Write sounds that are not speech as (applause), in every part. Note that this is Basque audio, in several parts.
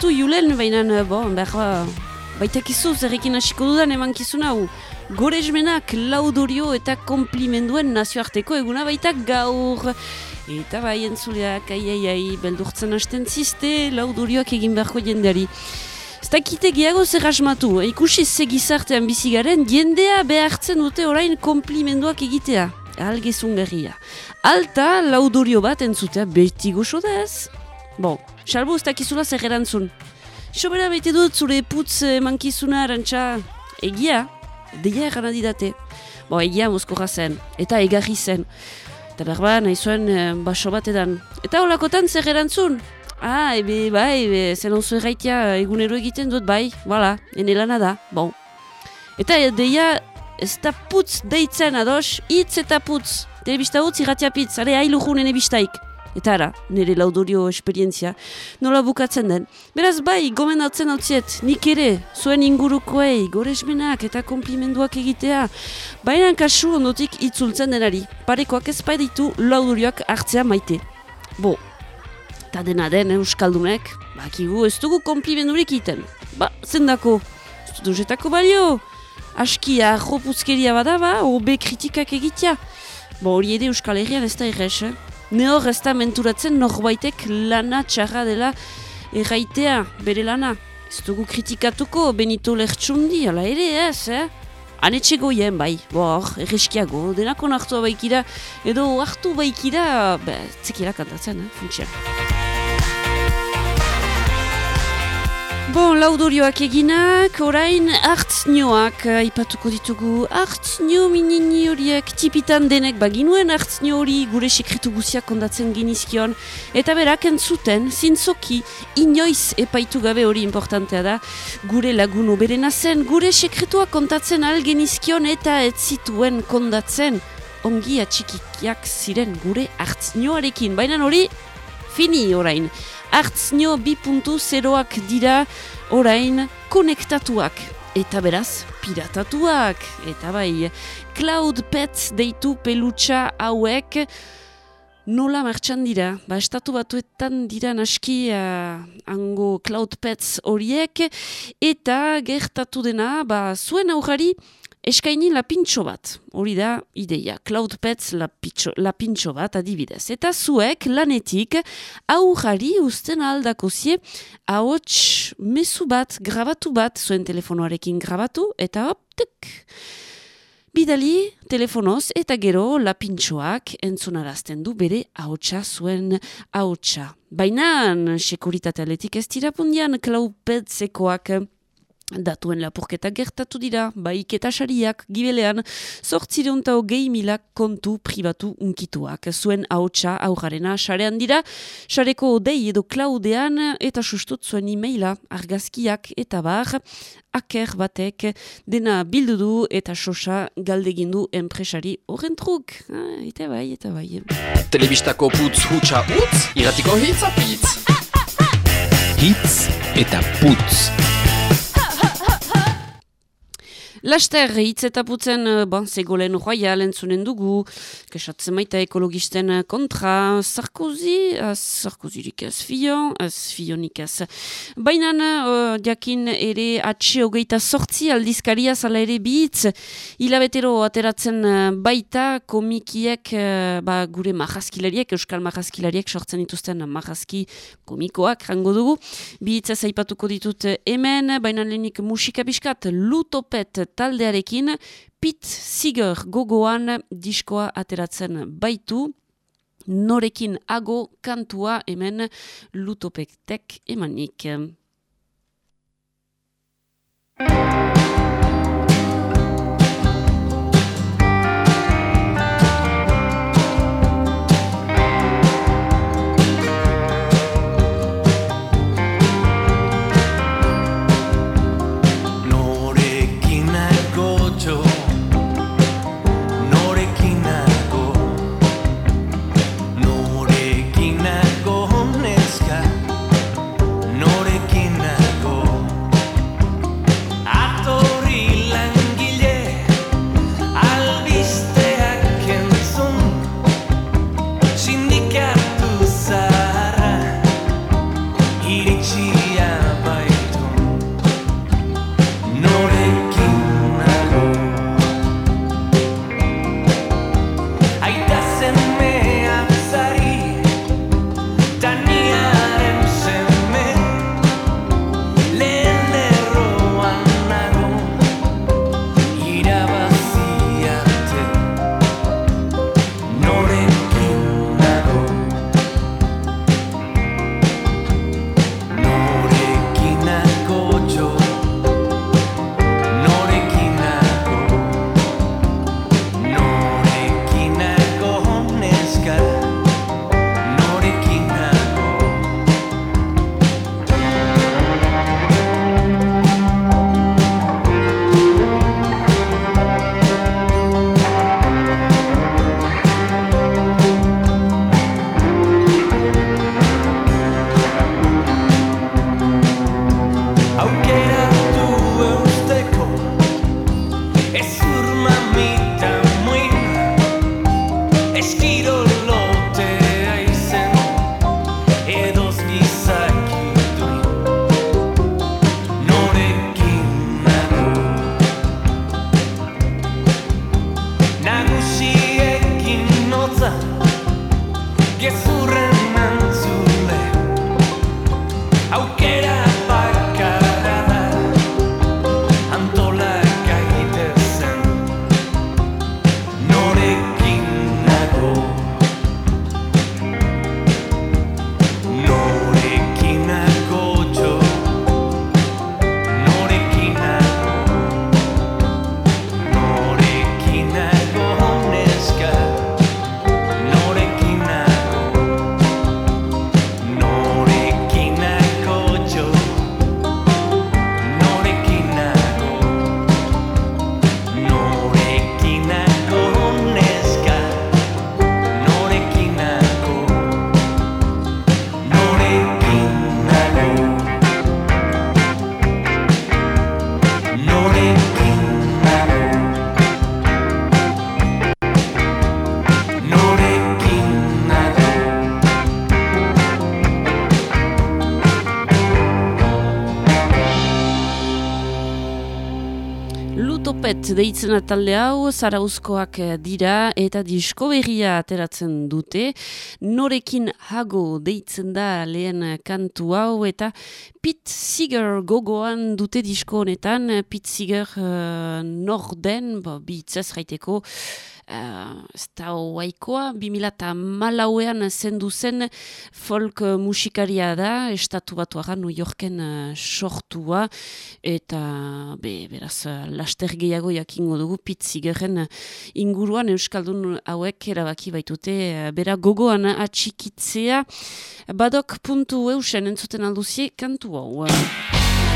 sartu julen, baina, eh, bon, behar, baita kizu, zerrekin hasiko dudan eman kizuna, hau, gorezmenak laudorio eta komplimenduen nazioarteko eguna baita gaur. Eta bai entzuleak, ai, ai, ai, beldurtzen hasten ziste, laudurioak egin beharko jendeari. Ez dakite gehiago zer asmatu, ikusi ze gizartean bizigaren, jendea behartzen dute orain komplimenduak egitea. Algezun gerria. Alta laudurio bat entzutea beti goxo da ez? Bon, salbo ez dakizula zer erantzun. Sobera bete dut zure putz mankizuna arantxa egia, deia egan adidate. Bo, egia mozko zen, eta egarri zen. Eta berba, nahi zuen eh, baso bat edan. Eta holakotan zer erantzun? Ah, ebe, bai, ebe, zen onzu erraitea egunero egiten dut, bai, voilà, ene lana da, bon. Eta deia, ez da putz deitzen ados, hitz eta putz. Telebista utz irratia pitz, are hailu ene bistaik. Eta ara, nire laudorio esperientzia, nola bukatzen den. Beraz bai, gomendatzen hau ziet, nik ere, zuen ingurukoei, goresmenak eta komplimenduak egitea. Baina kasu ondotik itzultzen denari, parekoak ez ditu laudorioak hartzea maite. Bo, eta dena den Euskaldunek, bakigu ez dugu komplimendurik iten. Ba, zendako, ez duzetako balio, askia, jopuzkeria bada, ba, obe kritikak egitea. Bo, hori ere Euskal Herrian ez da irrez, eh? Ne hor ez da menturatzen norbaitek lana txarra dela erraitea, bere lana. Ez dugu kritikatuko Benito Lertxundi, ala ere ez, eh? Anetxe goien, bai, bor, erreskiago, denako nartua baikira, edo hartu baikira, be, tzekira kantatzen, eh, funtsiak. Bon, laudorioak eginak, orain hartznioak uh, ipatuko ditugu. Hartznio minini horiek tipitan denek baginuen hartznio hori gure sekretu guziak kondatzen genizkion. Eta berak entzuten, zintzoki, inoiz epaitu gabe hori importantea da. Gure lagun oberena zen, gure sekretua kontatzen al genizkion eta ez zituen kondatzen. Ongi atxikikiak ziren gure hartznioarekin, baina hori fini orain. Puntu zeroak dira orain konektatuak. Eta beraz, piratatuak. Eta bai, Cloud Pets deitu pelutsa hauek nola martxan dira. Ba, estatu batuetan dira naski uh, ango Cloud Pets horiek. Eta gertatu dena, ba, zuen aurrari, Eskaini lapintxo bat, hori da ideia, CloudPets lapintxo bat adibidez. Eta zuek lanetik aurrari usten aldako zie ahots mesu bat, grabatu bat, zuen telefonoarekin grabatu, eta optik. Bidali telefonoz eta gero lapintxoak entzunarazten du bere ahotsa zuen ahotsa. Baina, sekuritate aletik ez tirapundian CloudPetsekoak Datuen lapurketa gertatu dira, baik eta sariak, gibelean, sortzireunta hogei milak kontu pribatu unkituak. Zuen haotxa aurrarena sarean dira, sareko odei edo klaudean eta sustut zuen e-maila argazkiak eta bar, aker batek dena bildu du eta sosa galdegindu enpresari horren truk. Ah, eta bai, eta bai. Telebistako putz hutsa utz, iratiko hitz apitz. Hitz eta putz. Laster, hitz eta putzen, eh, bon, zegoelen royal entzunen dugu, kesatzen maita ekologisten kontra, Sarkozy, uh, Sarkozyrik ez fion, ez fionik ez. Baina, uh, diakin ere atxe hogeita sortzi aldizkaria zala ere bitz, hilabetero ateratzen baita komikiek, uh, ba, gure marrazkilariek, euskal marrazkilariek sortzen dituzten marrazki komikoak, rango dugu. Bitz ez aipatuko ditut hemen, baina lehenik musika biskat, lutopet taldearekin Pit Seeger gogoan diskoa ateratzen baitu norekin ago kantua hemen lutopektek emanik. Deitzen talde hau, zarauzkoak dira eta disko berria ateratzen dute. Norekin hago deitzen da lehen kantu hau eta Pit Seeger gogoan dute disko honetan. Pit Seeger uh, norden, bi itzaz raiteko, uh, ez da oaikoa, 2000 malauean zendu zen folk musikaria da, estatu batuaga New Yorken uh, sortua, eta be, beraz, laster gehiago jakingo dugu pitzigeren inguruan Euskaldun hauek erabaki baitute, uh, bera gogoan atxikitzea, badok puntu eusen entzuten alduzie kantu hau.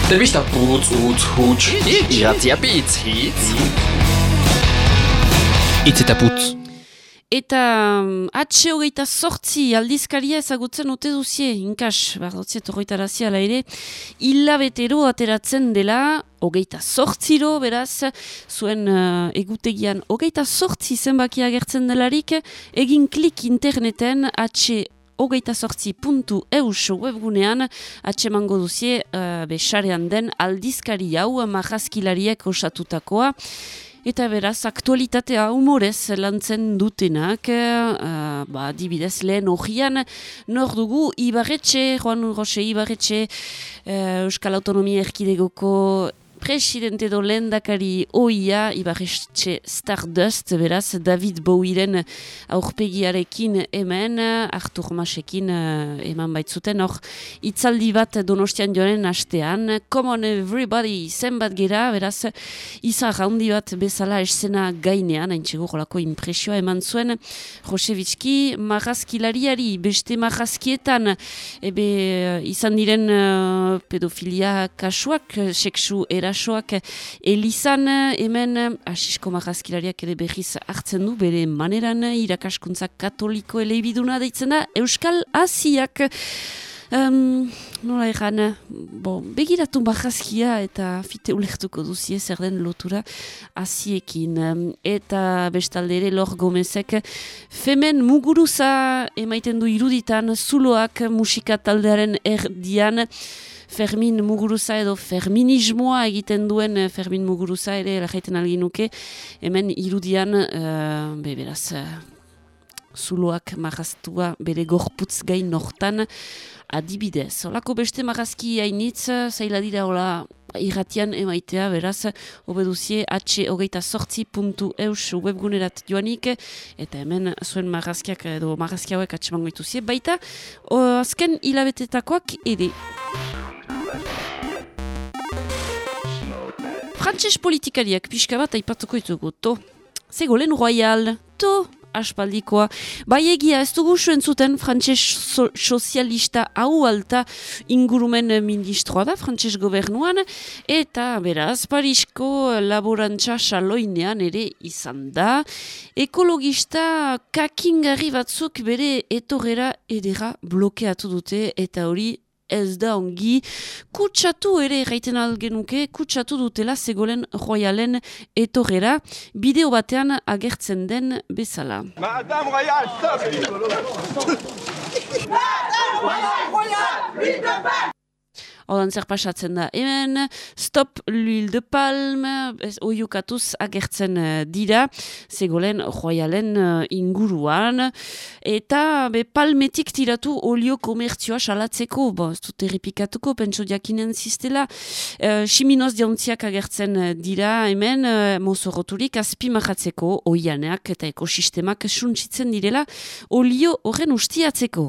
Telebista putz, utz, huts, iratzia pitz, hitz. Itz eta putz. Eta um, atxe hogeita sortzi aldizkaria ezagutzen ote duzie, inkas, bardotzia torroita ala ere, hilabetero ateratzen dela, hogeita sortziro, beraz, zuen uh, egutegian hogeita sortzi zenbaki agertzen delarik, egin klik interneten atxe hogeita sortzi puntu eus webgunean, atxe mango duzie, uh, besarean den aldizkari hau, marrazkilariek osatutakoa, Eta beraz, aktualitatea humorez lantzen dutenak, uh, ba, dibidez lehen hogian, nor dugu Ibarretxe, Juan Rose Ibarretxe, uh, Euskal Autonomia Erkidegoko presidente do lendakari oia ibarretxe Stardust, beraz, David Bowiren aurpegiarekin hemen, Artur Masekin uh, eman baitzuten, hor, itzaldi bat donostian joanen hastean, come on everybody, zenbat gera, beraz, izar handi bat bezala esena gainean, hain txego jolako impresioa eman zuen, Josevitski, marrazkilariari, beste marrazkietan, ebe, izan diren uh, pedofilia kasuak, seksu era erasoak. Elizan hemen asisko marrazkilariak ere behiz hartzen du bere maneran irakaskuntza katoliko eleibiduna deitzen da Euskal Asiak Um, nola egan, bo, begiratu bajazkia eta fite ulektuko duzie zer den lotura aziekin. eta bestalde ere lor gomezek femen muguruza emaiten du iruditan zuloak musika taldearen erdian Fermin Muguruza edo Ferminismoa egiten duen eh, Fermin Muguruza ere lajaiten alginuke, hemen irudian, uh, be, beraz, uh, zuloak marraztua bere gorputz gain nortan adibidez. Olako beste marrazki hainitz, zaila dira hola irratian emaitea, beraz, obeduzie atxe hogeita sortzi puntu eus webgunerat joanik, eta hemen zuen marrazkiak edo marrazki hauek atxe mangoituzie, baita, o, azken hilabetetakoak ere. Frantses politikariak pixka bat aipatuko ditugu, to. Zegolen royal, to, aspaldikoa. Bai egia, ez dugu zuen zuten frantses so sozialista hau alta ingurumen ministroa da, frantses gobernuan, eta beraz, Parisko laborantza saloinean ere izan da. Ekologista kakingarri batzuk bere etorera edera blokeatu dute, eta hori ez da ongi. Kutsatu ere erraiten algenuke kutsatu dutela zegolen royalen etorera bideo batean agertzen den bezala. Madame Royal, stop! Madame Royal, Odan zer pasatzen da. Hemen, stop l'huile de palme, oiukatuz agertzen uh, dira, zegolen royalen uh, inguruan. Eta be, palmetik tiratu olio komertzioa salatzeko, bo, ez dut errepikatuko, pentso diakinen ziztela. Uh, Siminoz diontziak agertzen dira, hemen, uh, mozoroturik azpi mahatzeko, oianeak eta ekosistemak suntsitzen direla, olio horren ustiatzeko.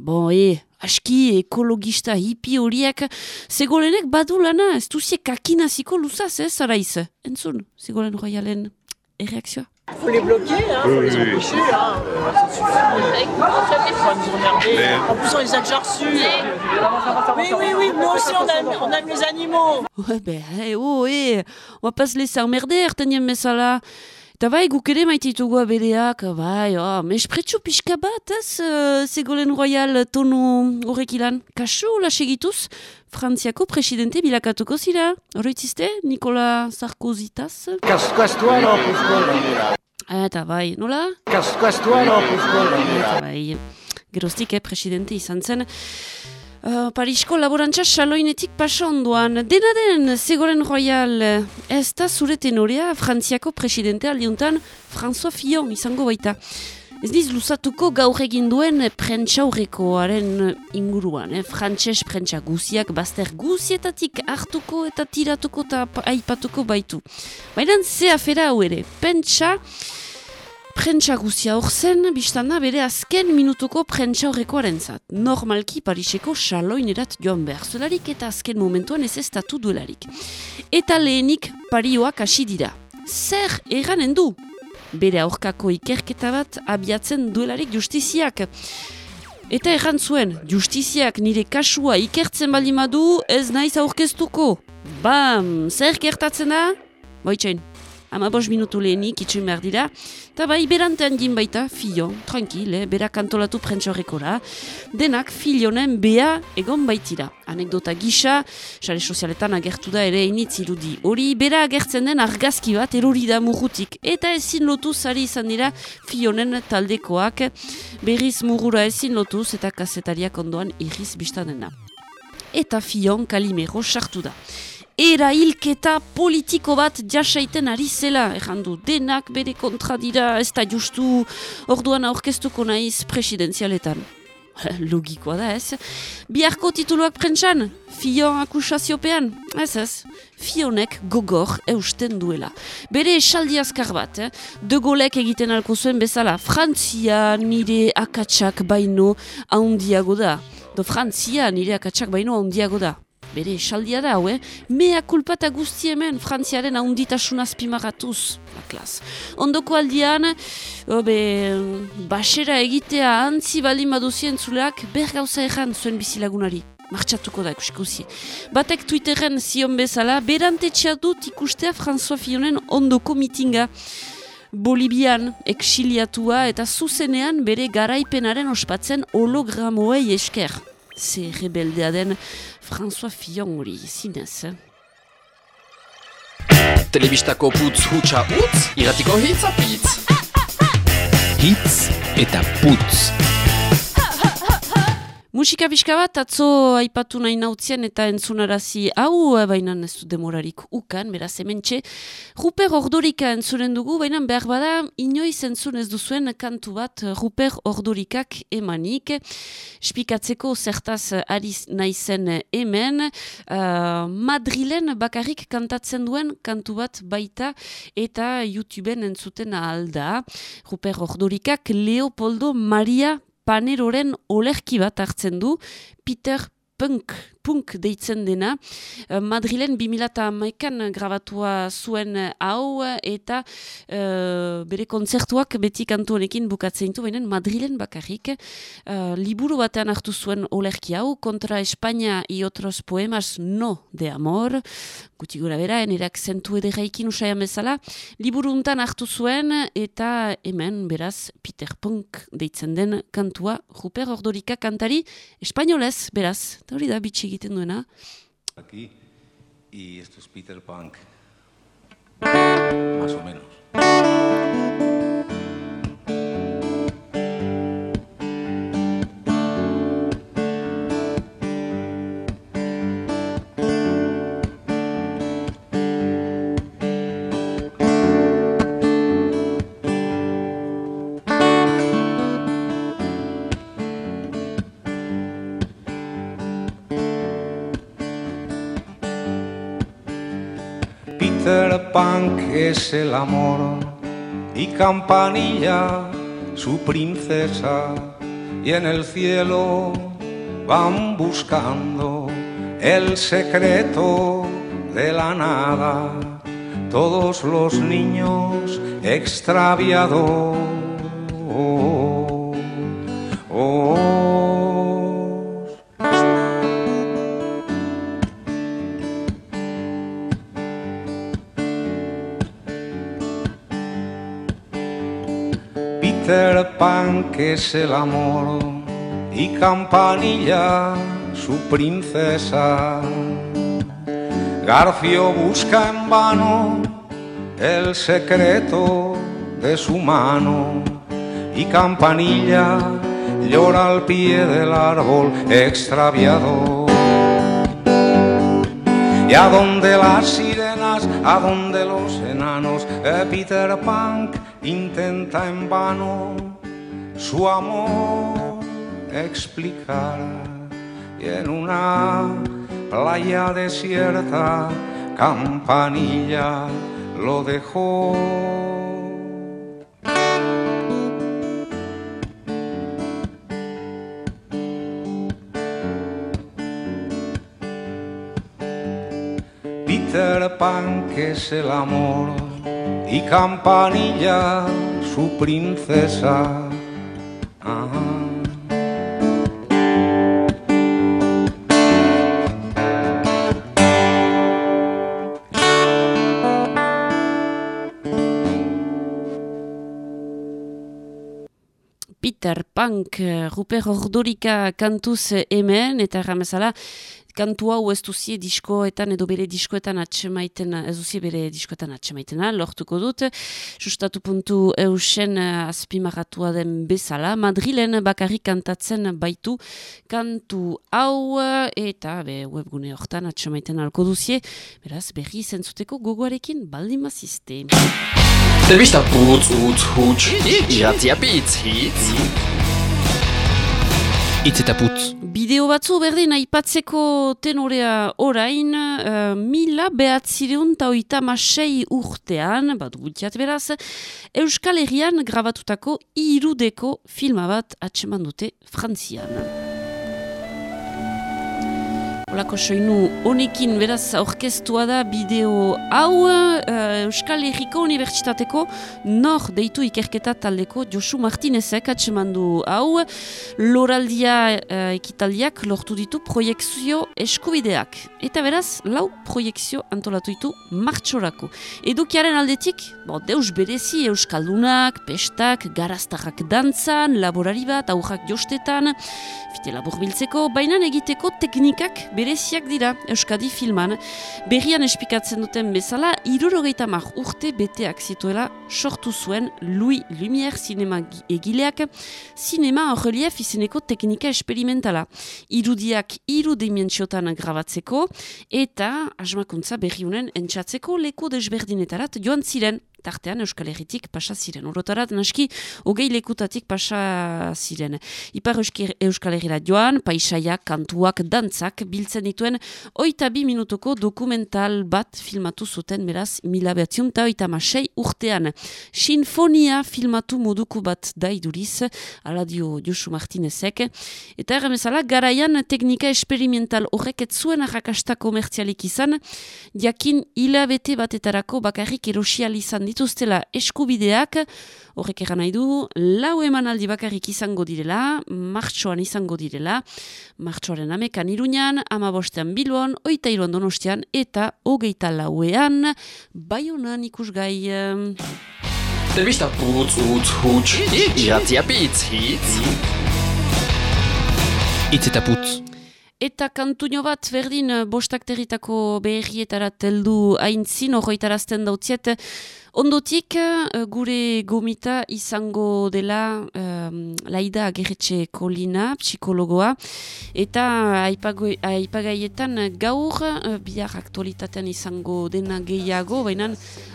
Bo, e, aski ekologista hipi horiek, zegolenek badu lana, ez duzie kakinaziko luzaz, ez, eh, araiz? Entzun, zegolen royalen erreakzioa. Faut les bloquer, hein, faut les empêcher. Hein. Mais... En plus, on les a déjà reçus. Oui, oui, oui, nous aussi, on aime, on aime les animaux. Ouais, ben, hey, oh, hey, on va pas se laisser emmerder, tenien mesala. Eta bai, guk ere maititugu abedeak, bai, oh, mespretsu pixka bat, ez, uh, Segolen Royal tonu horrek ilan. Kaso, lasegituz, Frantziako presidente bilakatuko zira. Horretzizte, Nikola Sarkozitaz? Kasko astua no, puzkoa. Eta bai, nola? Kasko astua no, puzkoa. Eta bai, gerostik, eh, presidente izan zen. Uh, Parisko laborantza saloinetik pasa ondoan. Dena den, Zegoren Royal, ez da zure tenorea Frantziako presidente aldiuntan François Fillon izango baita. Ez diz luzatuko gaur egin duen prentsaurrekoaren inguruan. Eh? Frantses prentsa guziak bazter guzietatik hartuko eta tiratuko eta aipatuko baitu. Baina ze afera hau ere, pentsa... Prentsa guzia hor zen, biztana bere azken minutuko prentsa horrekoaren zat. Normalki Pariseko xaloinerat joan behar zelarik eta azken momentuan ez estatu duelarik. Eta lehenik parioak hasi dira. Zer eranen du? Bere aurkako ikerketa bat abiatzen duelarik justiziak. Eta erran zuen, justiziak nire kasua ikertzen balimadu ez naiz aurkeztuko. Bam, zer kertatzen da? Boitxain ama bos minutu lehenik itxuin behar dira, eta bai berantean gin baita, filo, tranquil, eh, berak antolatu prentsorrekora, denak filionen bea egon baitira. Anekdota gisa, sare sozialetan agertu da ere initz irudi. Hori, bera agertzen den argazki bat erori da murutik, eta ezin lotu zari izan dira filionen taldekoak, berriz murura ezin lotuz eta kasetariak ondoan irriz biztanena. Eta fion kalimero sartu da era hilketa politiko bat jasaiten ari zela, errandu denak bere kontra dira, ez da justu orduan aurkeztuko naiz presidenzialetan. (laughs) Logikoa da ez. Biharko tituluak prentsan, fion akusaziopean, ez ez. Fionek gogor eusten duela. Bere esaldi azkar bat, eh? de golek egiten alko zuen bezala, Frantzia nire akatsak baino haundiago da. Do Frantzia nire akatsak baino haundiago da bere esaldia da, hau, eh? Mea kulpata guzti hemen, frantziaren ahonditasun azpimaratuz, la klas. Ondoko aldian, obe, basera egitea antzi baldin baduzien zuleak, ber gauza erran zuen bizilagunari. Martxatuko da, ikusiko Batek Twitteren zion bezala, berantetxea dut ikustea François Fionen ondoko mitinga. Bolibian exiliatua eta zuzenean bere garaipenaren ospatzen hologramoei esker. Ze rebeldea den François Fillon hori, zinez. Eh? Telebistako putz hutsa utz, iratiko hitz apitz. Hitz eta putz. Musika bizka bat, atzo aipatu nahi nautzien eta entzunarazi hau, eh, baina ez du demorarik ukan, beraz hemen txe. Ruper Ordorika entzuren dugu, baina behar bada, inoiz entzun ez duzuen kantu bat Ruper Ordorikak emanik. Spikatzeko zertaz ari nahi zen hemen, uh, Madrilen bakarrik kantatzen duen kantu bat baita eta YouTubeen entzuten alda. Ruper Ordorikak Leopoldo Maria paneroren olerki bat hartzen du, Peter Punk, punk deitzen dena. Uh, Madrilen 2008an grabatua zuen hau eta uh, bere kontzertuak beti kantu honekin bukatzen du, baina Madrilen bakarrik. Uh, liburu batean hartu zuen olerki hau, kontra Espanya i otros poemas no de amor. Guti gura bera, enerak zentu edera usaian bezala. Liburu untan hartu zuen eta hemen beraz Peter Punk deitzen den kantua Ruper Ordorika kantari espainolez beraz. Hori da bitxi egiten duena. Aquí, y esto es Peter Punk. Más o menos. Peter Punk es el amor y Campanilla su princesa y en el cielo van buscando el secreto de la nada todos los niños extraviados. Es el amor y Campanilla su princesa. Garfio busca en vano el secreto de su mano y Campanilla llora al pie del árbol extraviado. Y a donde las sirenas, a donde los enanos, Peter Pan intenta en vano su amor explicar. Y en una playa desierta, campanilla lo dejó. Peter Pan que es el amor y Campanilla su princesa. Peter Punk, eh, Ruper Ordorika kantuz hemen, eta erramezala, kantu hau ez duzie diskoetan edo bere diskoetan atxemaiten, ez duzie bere diskoetan atxemaitena, lortuko dut, sustatu puntu eusen azpimaratua den bezala, Madrilen bakarrik kantatzen baitu kantu hau, eta be, webgune hortan atxemaiten alko duzie, beraz, berri zentzuteko gogoarekin baldin mazizte. Telbista putz, utz, huts, iratzia pitz, hitz. Itz eta putz. Bideo batzu berdin aipatzeko tenorea orain, uh, mila behatzireun eta oita masei urtean, bat gutiat beraz, Euskal Herrian grabatutako irudeko filma bat atseman dute Frantzian. Olako soinu honekin beraz orkestua da bideo hau uh, Euskal Herriko Unibertsitateko nor deitu ikerketa taldeko Josu Martinezek atsemandu hau loraldia uh, ekitaldiak lortu ditu proiektzio eskubideak. Eta beraz, lau proiektzio antolatu ditu martxorako. Edukiaren aldetik, bo, deus berezi Euskaldunak, pestak, garaztarrak dantzan, laborari bat, aurrak jostetan, fite labur biltzeko, baina egiteko teknikak bereziak dira Euskadi filman. Berrian espikatzen duten bezala, irurogeita mar urte beteak zituela sortu zuen Louis Lumière sinema egileak, sinema en relief izeneko teknika esperimentala. Irudiak iru dimentsiotan grabatzeko eta asmakuntza berriunen entxatzeko leku desberdinetarat joan ziren tartean Euskal Herritik pasa ziren. Orotarat, naski, hogei lekutatik pasa ziren. Ipar Euskal Herrira joan, paisaiak, kantuak, dantzak, biltzen dituen, oita bi minutuko dokumental bat filmatu zuten, beraz, mila behatziun, eta oita masei urtean. Sinfonia filmatu moduko bat daiduriz, aladio Josu Martinezek, eta erremezala, garaian teknika esperimental horrek ez zuen arrakasta komertzialik izan, jakin hilabete batetarako bakarrik erosial dituztela eskubideak, horrek egan nahi du, lau emanaldi bakarrik izango direla, martxoan izango direla, martxoaren amekan iruñan, ama bostean bilbon, oita iruan donostian, eta hogeita lauean, bai honan ikusgai... Telbista putz, utz, huts, iratzia pitz, hitz. Itz eta putz. Eta kantuño bat, berdin, bostak territako beherrietara teldu haintzin, horretarazten dautziet, Ondotik, uh, gure gomita izango dela um, laida agerretxe kolina, psikologoa, eta aipagaietan gaur, bihar aktualitatean izango dena gehiago, baina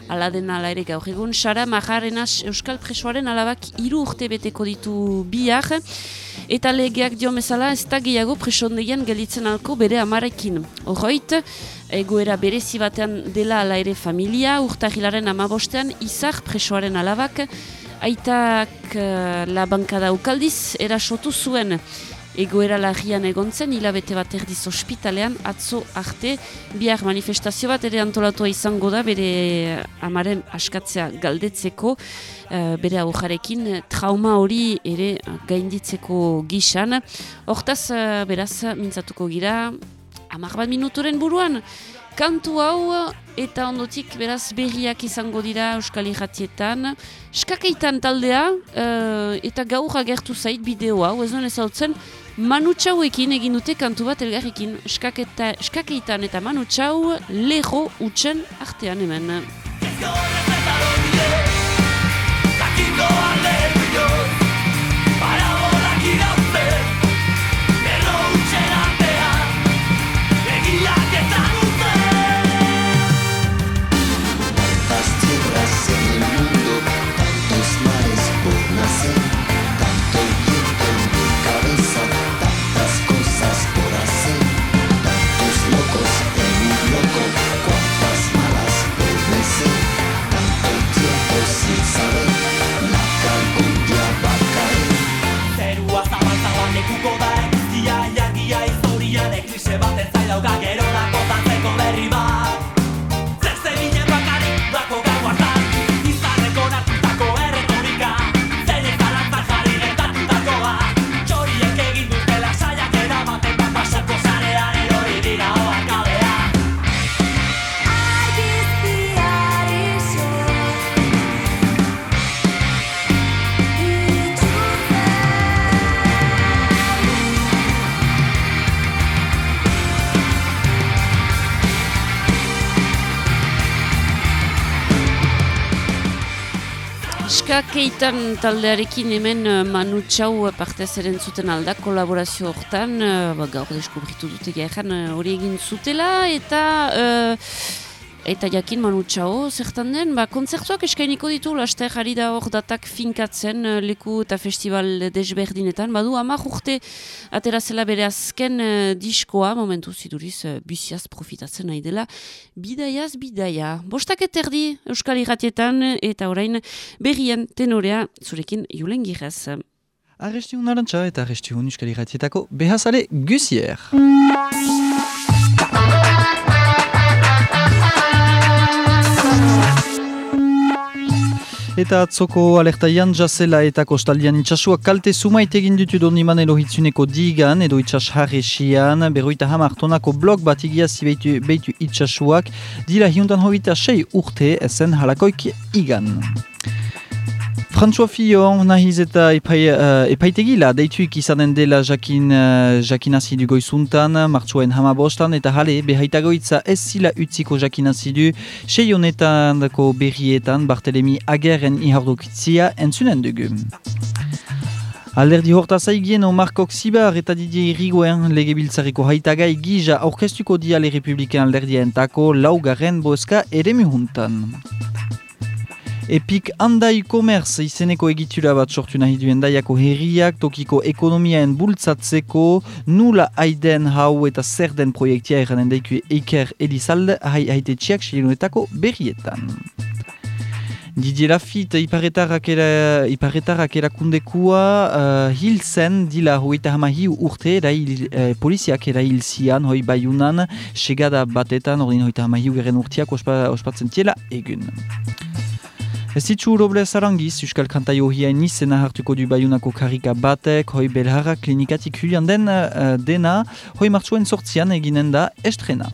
ala dena ala ere gaur egun, Sara Majarenaz Euskal Presoaren alabak hiru urte beteko ditu bihar, eta legeak dio mesala ez da gehiago presondegian gelitzen alko bere amarekin. Horroit, egoera berezi batean dela ala ere familia, urtahilaren amabostean, izar presoaren alabak, aitak uh, la bankada ukaldiz, erasotu zuen egoera lagian egontzen, hilabete bat erdiz ospitalean, atzo arte, bihar manifestazio bat ere antolatua izango da, bere amaren askatzea galdetzeko, uh, bere agujarekin, trauma hori ere gainditzeko gisan. Hortaz, uh, beraz, mintzatuko gira, amar bat minuturen buruan, kantu hau eta ondotik beraz berriak izango dira Euskal Iratietan. Skakeitan taldea uh, eta gaur agertu zait bideo hau, ez duen ezautzen, Manu Txauekin egin dute kantu bat elgarrikin. Skakeitan eta Manu Txau leho utxen artean hemen. Keitan taldearekin hemen uh, Manu Txau partez eren zuten alda kolaborazio hortan, uh, ba, gaur deskubritu dute gehan uh, hori egin zutela, eta Eta jakin manu txao, zertan den, ba, konzertuak eskainiko ditu, laster jarri da hor datak finkatzen uh, leku eta festival desberdinetan. Badu, ama urte aterazela bere azken uh, diskoa, momentu ziduriz, uh, biziaz profitatzen nahi dela. Bidaiaz, bidaia. Bostak eterdi Euskal Iratietan eta orain berrien tenorea zurekin julen girez. Arrestiun narantxa eta arrestiun Euskal Iratietako behazale gusier. Eta atzoko alerta jan jazela eta kostaldian itxasua kalte sumait egin dutu doni manelo hitzuneko digan edo itxas harresian, berroita hamar tonako blok bat igiazi behitu, behitu itxasuak, dira hiuntan hovita sei urte esen halakoik igan. François Fillon nahiz eta epai, uh, epaitegila deituik izanen dela jakin, uh, jakinazi du goizuntan, martxoen hamabostan, eta jale behaitagoitza ez zila utziko jakinazi du, sei honetan dako berrietan Bartelemi Agerren ihardokitzia entzunen dugu. Alderdi horta zaigien o Markok Zibar eta Didier Irigoen legebiltzareko haitagai gija aurkestuko diale republikan alderdien tako laugarren boeska ere mihuntan. Epik handai komerz izeneko egitura bat sortu nahi duen daiako herriak tokiko ekonomiaen bultzatzeko nula aiden hau eta zer den proiektia eranen daiku eiker edizalde hai haite txiak xilunetako berrietan. Didier Lafitte iparetarrak erakundekua uh, hil zen dila hoita hama hiu urte da hil, eh, poliziak era hil zian hoi baiunan segada batetan ordin hoita hama hiu geren urtiak ospa, ospatzen tiela egun. Ez ditzu Robles Arangiz, Euskal Kantai hohiain izena hartuko du baiunako karika batek, hoi belharra klinikatik hulian den uh, dena, hoi martxuen sortzian eginen da estrena.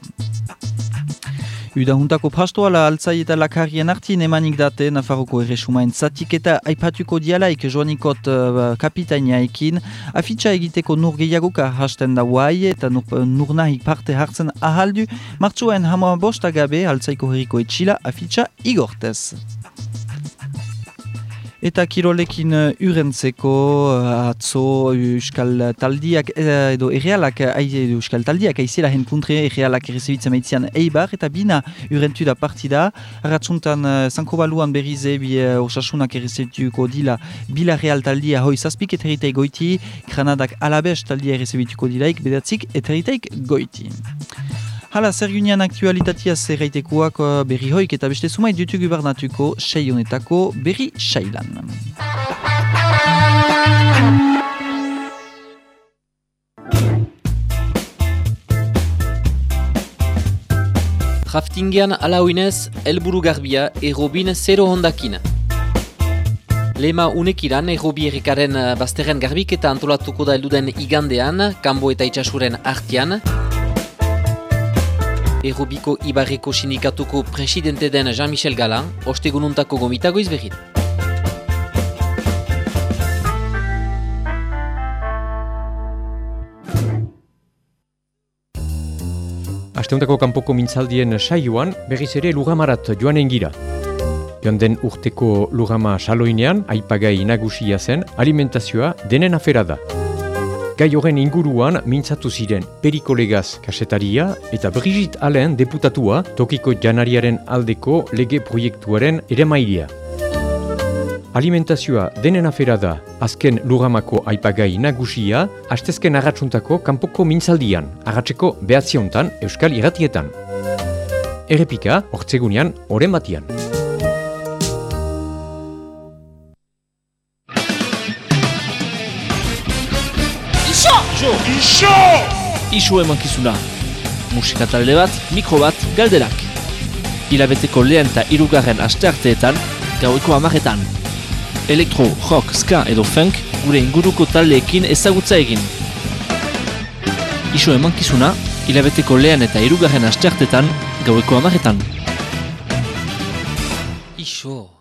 Uda huntako pastoala altzai eta lakarien artien emanik date, Nafarroko erresumaen zatik eta aipatuko dialaik joanikot uh, kapitaineaikin, afitxa egiteko nur gehiagoka hasten da guai eta nur, nur nahi parte hartzen ahaldu, martxuen hama bostagabe altzaiko herriko etxila afitxa igortez. Eta kirolekin uh, urentzeko uh, atzo euskal taldiak edo errealak euskal taldiak aizela hen kontre errealak errezebitzen maitzian eibar eta bina urentu da partida arratzuntan uh, zanko baluan berrize bi osasunak errezebituko dila bila real taldia hoi zazpik eteriteik goiti granadak alabes taldia errezebituko dilaik bedatzik eteriteik goiti. Hala, zer gunean aktualitatea zerraitekoak uh, berri hoik eta beste sumait dutugu barnatuko sei honetako berri sailan. Raftingean alauinez, elburu garbia errobin zero hondakina. Lema unekiran errobi errikaren uh, bazterren garbik eta antolatuko da elduden igandean, kanbo eta itxasuren artian, Errobiko Ibarreko Sindikatuko presidente den Jean-Michel Galan, ostegununtako gomitago izbegit. Asteuntako kanpoko mintzaldien saioan berriz ere lugamarat joan engira. Joan den urteko lugama saloinean, aipagai nagusia zen, alimentazioa denen afera da. Gai horren inguruan mintzatu ziren perikolegaz kasetaria eta Brigitte Allen deputatua tokiko janariaren aldeko lege proiektuaren ere mailia. Alimentazioa denen afera da azken lugamako aipagai nagusia hastezken agatsuntako kanpoko mintzaldian, agatzeko behatziontan euskal iratietan. Errepika, hortzegunean, oren batian. Iso! Iso! Iso emankizuna. Musika talde bat, mikro bat, galderak. Ilabeteko lehen eta irugarren astearteetan, gaueko amaretan. Elektro, rock, ska edo funk, gure inguruko taldeekin ezagutza egin. Iso emankizuna, ilabeteko lehen eta irugarren astearteetan, gaueko amaretan. Iso!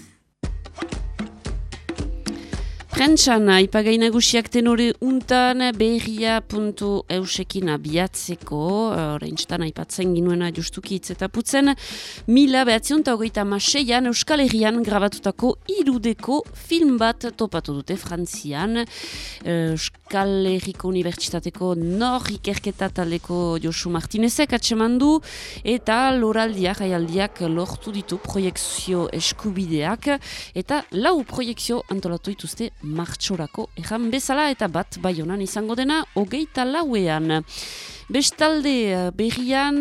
Prentsan, aipagai nagusiak tenore untan berria.eusekin abiatzeko, horrein aipatzen ginuena justuki putzen, mila behatzion eta hogeita maseian Euskal Herrian grabatutako irudeko film bat topatu dute Frantzian. Euskal Herriko Unibertsitateko nor ikerketa taleko Josu Martinezek atseman du, eta loraldiak, aialdiak lortu ditu proiektzio eskubideak, eta lau proiektzio antolatu dituzte martxorako erran bezala eta bat baionan izango dena hogeita lauean. Bestalde eh, berrian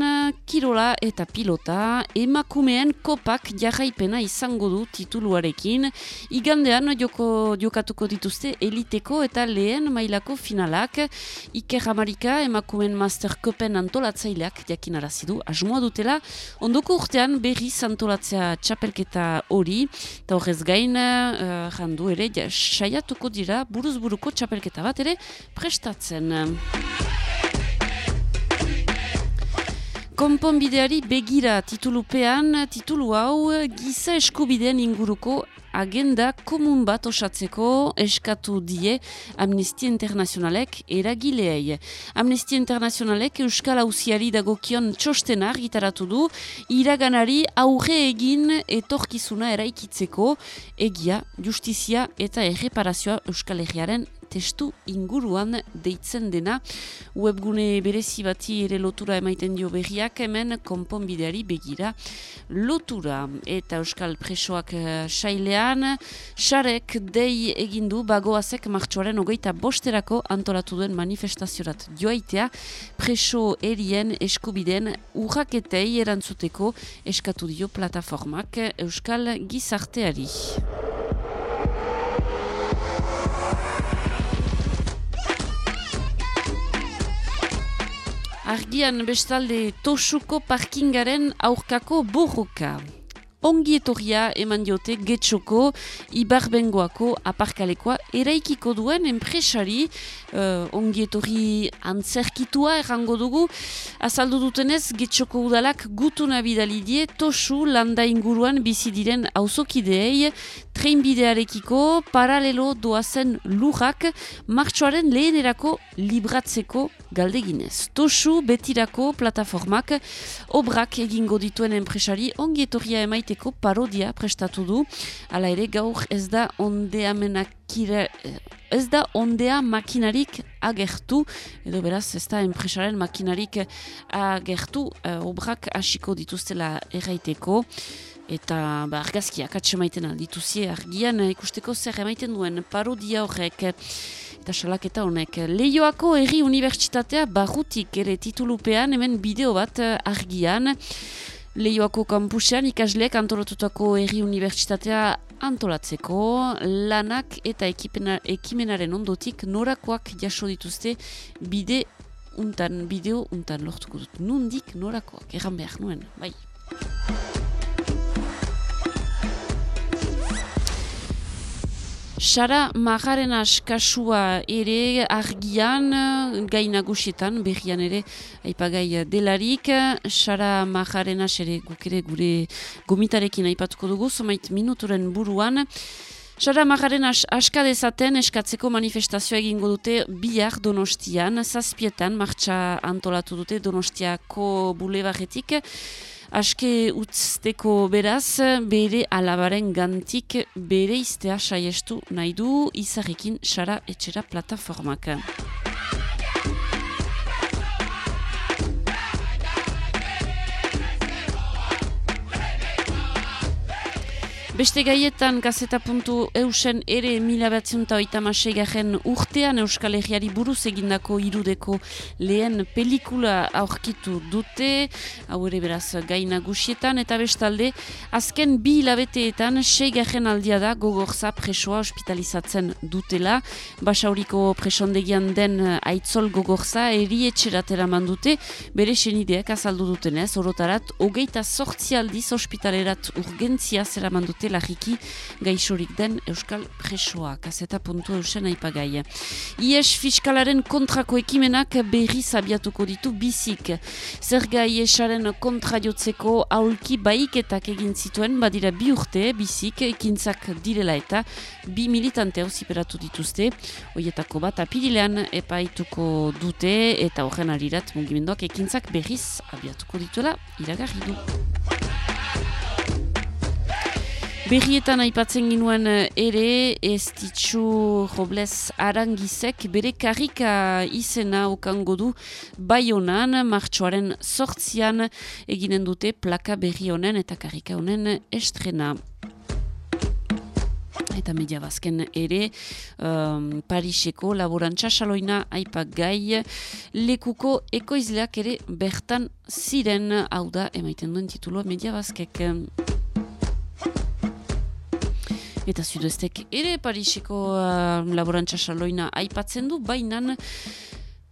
kirola eta pilota emakumeen kopak jarraipena izango du tituluarekin. Igandean joko, jokatuko dituzte eliteko eta lehen mailako finalak. Iker Amarika emakumeen master kopen antolatzaileak jakin arazidu. Asmoa dutela, ondoko urtean berri antolatzea txapelketa hori. Eta horrez gain, uh, jandu ere, saiatuko dira buruz buruko txapelketa bat ere prestatzen. Konponbideari begira titulupean, titulu hau giza eskubideen inguruko agenda komun bat osatzeko eskatu die Amnistia Internazionalek eragileei. Amnistia Internazionalek Euskal Hauziari dagokion txostenar gitaratu du, iraganari aurre egin etorkizuna eraikitzeko egia, justizia eta erreparazioa Euskal Herriaren testu inguruan deitzen dena. Webgune berezi bati ere lotura emaiten dio berriak hemen konponbideari begira lotura. Eta euskal presoak uh, sailean xarek dei egindu bagoazek martxoaren ogeita bosterako antolatu duen manifestaziorat joaitea. Preso erien eskubideen urraketei erantzuteko eskatu dio plataformak euskal gizarteari. Argian bestalde tosuko parkingaren aurkako borroka. Ongi etorria eman diote getxoko ibarbengoako aparkalekoa eraikiko duen enpresari uh, ongi etorri antzerkitua errango dugu. Azaldu dutenez getxoko udalak gutuna bidali die tosu landa inguruan bizi diren auzokideei treinbidearekiko paralelo doazen lurrak martxoaren lehenerako libratzeko galdeginez. Tosu betirako plataformak obrak egingo dituen enpresari ongi etorria emaiteko parodia prestatu du. Hala ere gaur ez da ondea menakire... Ez da ondea makinarik agertu, edo beraz ez da enpresaren makinarik agertu, uh, obrak hasiko dituztela erraiteko eta ba, argazkiak atsemaiten aldituzie argian ikusteko zer emaiten duen parodia horrek eta salaketa honek. Leioako erri unibertsitatea barrutik ere titulupean hemen bideo bat argian. Leioako kampusean ikasleek antolatutako erri unibertsitatea antolatzeko lanak eta ekipena, ekimenaren ondotik norakoak jaso dituzte bide untan, bideo untan lortuko dut. Nundik norakoak, erran behar nuen, bai. Sara Magaren askasua ere argian, gainagusietan, berrian ere, aipagai delarik. Sara Magaren ere guk ere gure gomitarekin aipatuko dugu, somait minuturen buruan. Sara Magaren askadezaten eskatzeko manifestazioa egingo dute bihar donostian, zazpietan, martxa antolatu dute donostiako bulebaretik aske utzteko beraz, bere alabaren gantik bere iztea saiestu nahi du izarrekin sara etxera plataformak. Beste gaietan gazeta puntu eusen ere mila batziunta garen urtean Euskal Herriari buruz egindako irudeko lehen pelikula aurkitu dute, hau ere beraz gaina gusietan, eta bestalde azken bi hilabeteetan garen aldia da gogorza presoa hospitalizatzen dutela, basauriko presondegian den aitzol gogorza eri etxeratera mandute, bere senideak azaldu dutenez, orotarat, hogeita sortzialdiz hospitalerat urgentzia zera mandute larriki gaixorik den Euskal Presoa, kaseta puntu eusen aipagai. IES fiskalaren kontrako ekimenak berri zabiatuko ditu bizik. Zerga IESaren kontra jotzeko aulki baiketak egin zituen badira bi urte bizik ekintzak direla eta bi militante hau ziperatu dituzte. Oietako bat apirilean epaituko dute eta horren arirat mugimenduak ekintzak berriz abiatuko dituela iragarri du. Berrietan aipatzen ginuen eh, ere, ez ditxu Robles Arangizek bere karrika izena okango du Baionan, martxoaren sortzian eginen dute plaka berri honen eta karrika honen estrena. Eta media bazken ere, um, Pariseko laborantza saloina aipak gai, lekuko ekoizleak ere bertan ziren, hau da, emaiten duen tituloa media bazkek. Eta zudeztek ere Pariseko uh, laborantza saloina aipatzen du, baina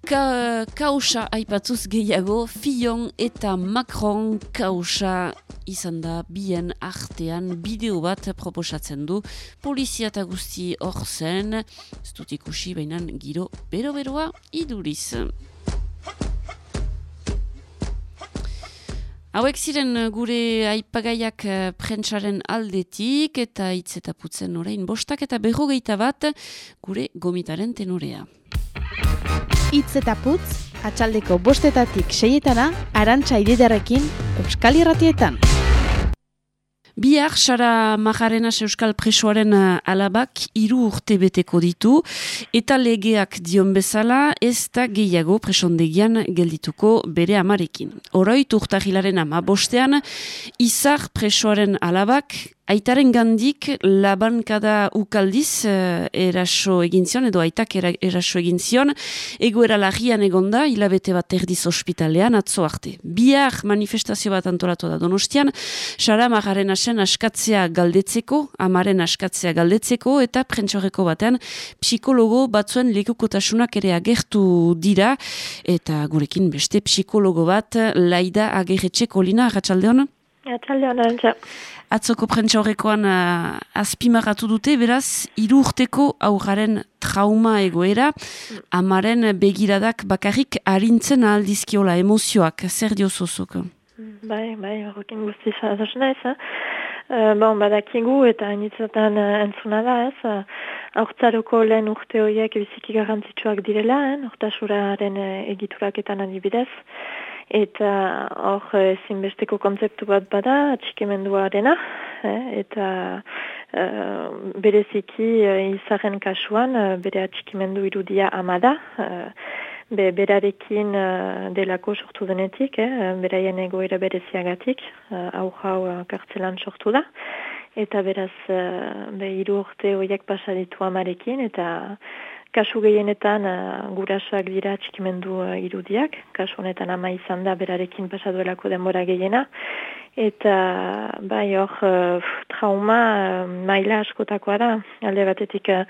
ka, kausa aipatuz gehiago, Fillon eta Macron kausa izan da bien artean bideo bat proposatzen du polizia eta guzti hor zen, ez dut ikusi baina giro bero-beroa iduriz. Hauek ziren eh, gure aipagaiak uh, prentsaren aldetik eta hitz eta putzen orain bostak eta berrogeita bat gure gomitaren tenorea. Hitz eta putz, atxaldeko bostetatik seietana, arantxa ididarekin, Euskal Irratietan. Bihar, Sara Majarenas Euskal Presoaren uh, alabak hiru urte beteko ditu, eta legeak dion bezala ez da gehiago presondegian geldituko bere amarekin. Oroit urtahilaren ama bostean, izar presoaren alabak Aitaren gandik labankada ukaldiz uh, eraso egin zion, edo aitak eraso egin zion, egoera lagian egonda, hilabete bat erdiz ospitalean, atzo arte. Biar manifestazio bat antolatu da donostian, Sara Magaren asen askatzea galdetzeko, amaren askatzea galdetzeko, eta prentsoreko batean psikologo batzuen lekukotasunak ere agertu dira, eta gurekin beste psikologo bat, laida agerretxeko lina, ratxaldeon? Ratxaldeon, Atzoko prentsa horrekoan uh, azpimarratu dute, beraz, hiru urteko aurraren trauma egoera, amaren begiradak bakarrik harintzen aldizkiola, emozioak, zer diozozok? Bai, bai, horrekin guzti zadasna ez, uh, bon, badakigu eta initzatan uh, entzuna da ez, uh, aurtzaroko lehen urte horiek biziki garrantzitsuak direla, eh, urtasuraren uh, egituraketan adibidez, eta hor ezinbesteko kontzeptu bat bada atxikimendua dena eh, eta uh, bereziki uh, izaren kasuan bere atxikimendu irudia amada be, berarekin uh, delako sortu denetik eh, beraien egoera bereziagatik uh, hau jau uh, kartzelan sortu da. Eta beraz uh, be, iru urte horiek pasaditu amarekin eta Kasu gehienetan uh, gurasoak dira txikimendu uh, irudiak, kasu honetan ama izan da berarekin pasaduelako denbora gehiena, eta bai hor uh, trauma maila askotakoa da, alde batetik uh,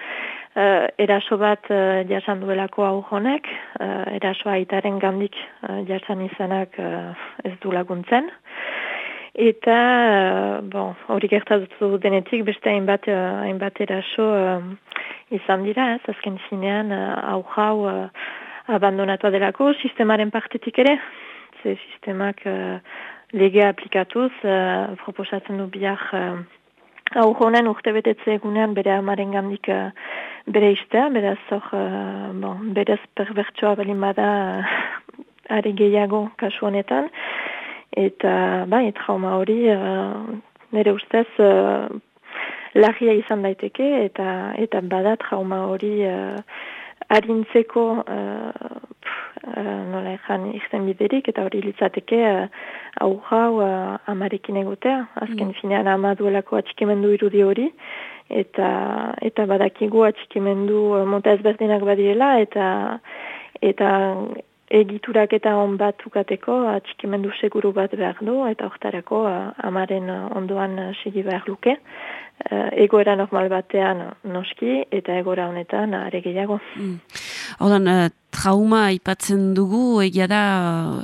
eraso bat uh, jasan duelako hau honek, uh, erasoa aitaren gandik uh, jasan izanak uh, ez du laguntzen, Eta, bon, hori gertatu denetik, beste hainbat, hainbat eraso izan dira, ez, azken zinean, uh, hau jau uh, abandonatua delako, sistemaren partetik ere, ze sistemak uh, lege aplikatuz, uh, proposatzen du bihar uh, hau honen urte egunean bere amaren gandik uh, bere iztea, beraz uh, bon, berez perbertsoa balin bada uh, are gehiago kasu honetan, eta bai, trauma hori uh, nire ustez uh, lagia izan daiteke eta eta bada trauma hori uh, arintzeko uh, uh, nola ezan izten biderik eta hori litzateke uh, jau uh, amarekin egotea azken mm. finean amaduelako atxikimendu irudi hori eta eta badakigu atxikimendu uh, mota ezberdinak badiela eta eta egiturak eta on bat ukateko atxikimendu seguru bat behar du eta oktarako amaren ondoan segi behar luke. Egoera normal batean noski eta egoera honetan are gehiago. Mm. Odan, uh, trauma aipatzen dugu, egia da,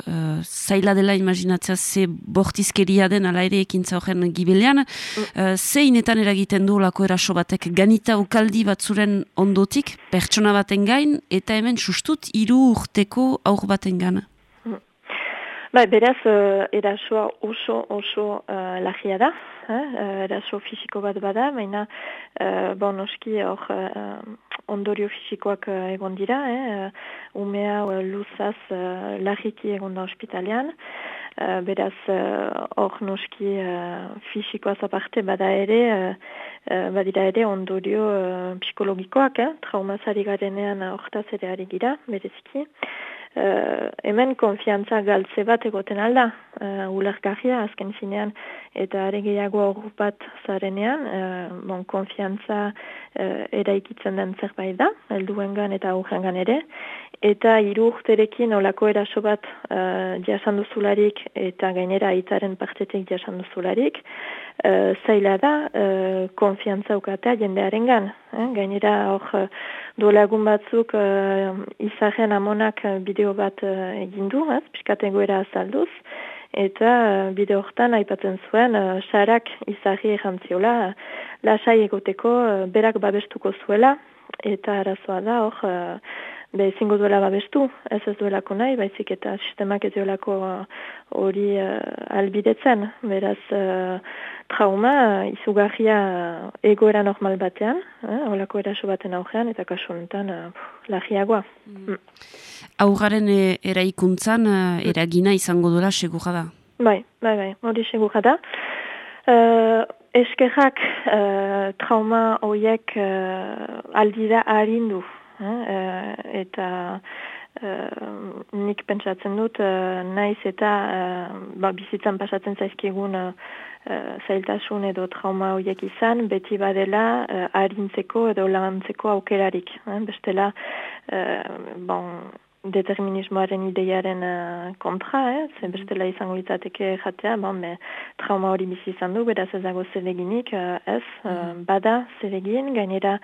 uh, zaila dela imaginatzea ze bortizkeria den ala ere ekintza horren gibilean. Mm. Uh, zeinetan eragiten du lako eraso batek ganita ukaldi batzuren ondotik, pertsona baten gain, eta hemen sustut hiru urteko aur baten gana. Bai, beraz, uh, erasoa oso, oso uh, lagia da, eh? eraso fisiko bat bada, baina, uh, bon, oski, hor, uh, ondorio fisikoak uh, egon dira, eh? uh, umea uh, luzaz uh, lagiki egon da ospitalean, uh, beraz, hor uh, noski uh, fisikoaz aparte bada ere, uh, badira ere ondorio uh, psikologikoak, eh? traumazari garenean hortaz ere ari gira, bereziki, uh, hemen konfiantza galtze bat egoten alda, uh, ulergarria azken zinean, eta are gehiago hor bat zarenean, uh, bon, konfiantza uh, eraikitzen den zerbait da, helduengan eta aurrengan ere, eta hiru urterekin olako eraso bat uh, jasan duzularik eta gainera aitaren partetik jasan duzularik, uh, zaila da uh, konfiantza ukatea jendearen gan. Eh? Gainera hor uh, duelagun batzuk uh, izaren amonak bideo bat uh, egindu, eh? piskategoera azalduz, eta bideo hortan aipatzen zuen uh, sarak izarri erantziola lasai egoteko uh, berak babestuko zuela, eta arazoa da hor... Uh, Be, zingo duela babestu, ez ez duelako nahi, baizik eta sistemak ez duelako uh, hori uh, albidetzen. Beraz, uh, trauma, uh, izugarria uh, egoera normal batean, uh, olako eraso baten aurrean, eta kasu honetan, uh, lagiagoa. Mm. mm. Augaren e, eraikuntzan, uh, eragina izango duela segura da? Bai, bai, bai, hori segura da. Uh, eskerrak uh, trauma horiek uh, aldira harindu, eh, eta eh, nik pentsatzen dut eh, naiz eta eh, ba, bizitzan pasatzen zaizkigun zailtasun edo trauma horiek izan, beti badela eh, harintzeko edo lantzeko aukerarik. Eh? Bestela, bon, determinismoaren ideiaren uh, kontra, eh? zen bestela izango litzateke jatea, bon, me, trauma hori bizi izan du, beraz ez dago zereginik, uh, ez, uh, bada zeregin, gainera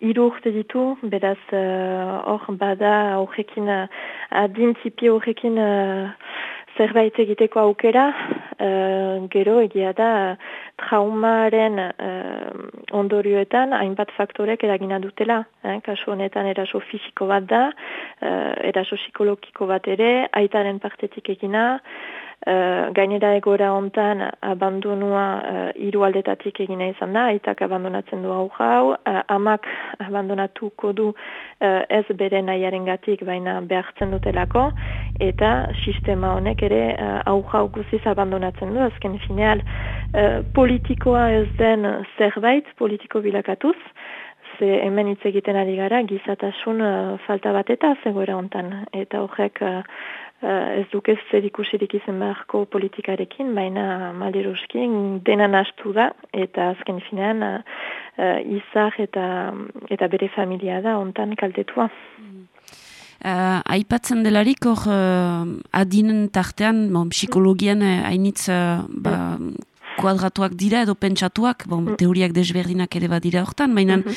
hiru urte ditu, beraz uh, hor uh, bada horrekin, uh, adintzipi horrekin uh, zerbait egiteko aukera, uh, gero egia da traumaren uh, ondorioetan hainbat faktorek eragina dutela. Eh? Kasu honetan eraso fisiko bat da, uh, eraso psikologiko bat ere, aitaren partetik egina, Uh, gainera egora hontan abandonua uh, hiru aldetatik egina izan da, aitak abandonatzen du hau. Jau, uh, amak abandonatuko du uh, ez bere nahiaren baina behartzen dutelako, eta sistema honek ere uh, hau jau guziz abandonatzen du, azken fineal uh, politikoa ez den zerbait, politiko bilakatuz, ze hemen hitz egiten ari gara gizatasun uh, falta bat eta zegoera hontan, eta horrek uh, ez duke zer ikusirik izan beharko politikarekin, baina maleruski dena nastu da, eta azken finean uh, izar eta, eta bere familia da ontan kaltetua. Uh, aipatzen delarik hor uh, adinen tartean, bon, psikologian hainitz uh, ba, kuadratuak dira edo pentsatuak, bon, mm. teoriak desberdinak ere badira hortan, baina mm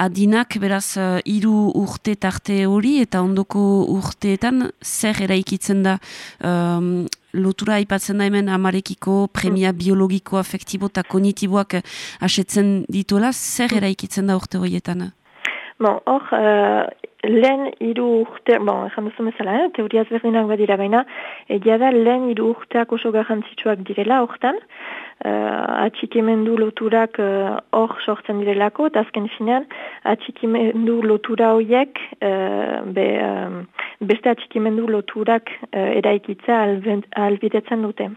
adinak beraz uh, iru urte tarte hori eta ondoko urteetan zer eraikitzen da um, lotura aipatzen da hemen amarekiko premia mm. biologiko, afektibo eta kognitiboak asetzen dituela, zer eraikitzen da urte horietan? Bon, hor, uh, lehen iru urte, bon, ezan duzu bezala, eh? teoriaz berdinak badira baina, egia da lehen iru urteak oso garrantzitsuak direla hortan, uh, atxikimendu loturak uh, hor sortzen direlako, eta azken finean, atxikimendu lotura horiek, uh, be, um, beste atxikimendu loturak uh, eraikitza albidetzen dute.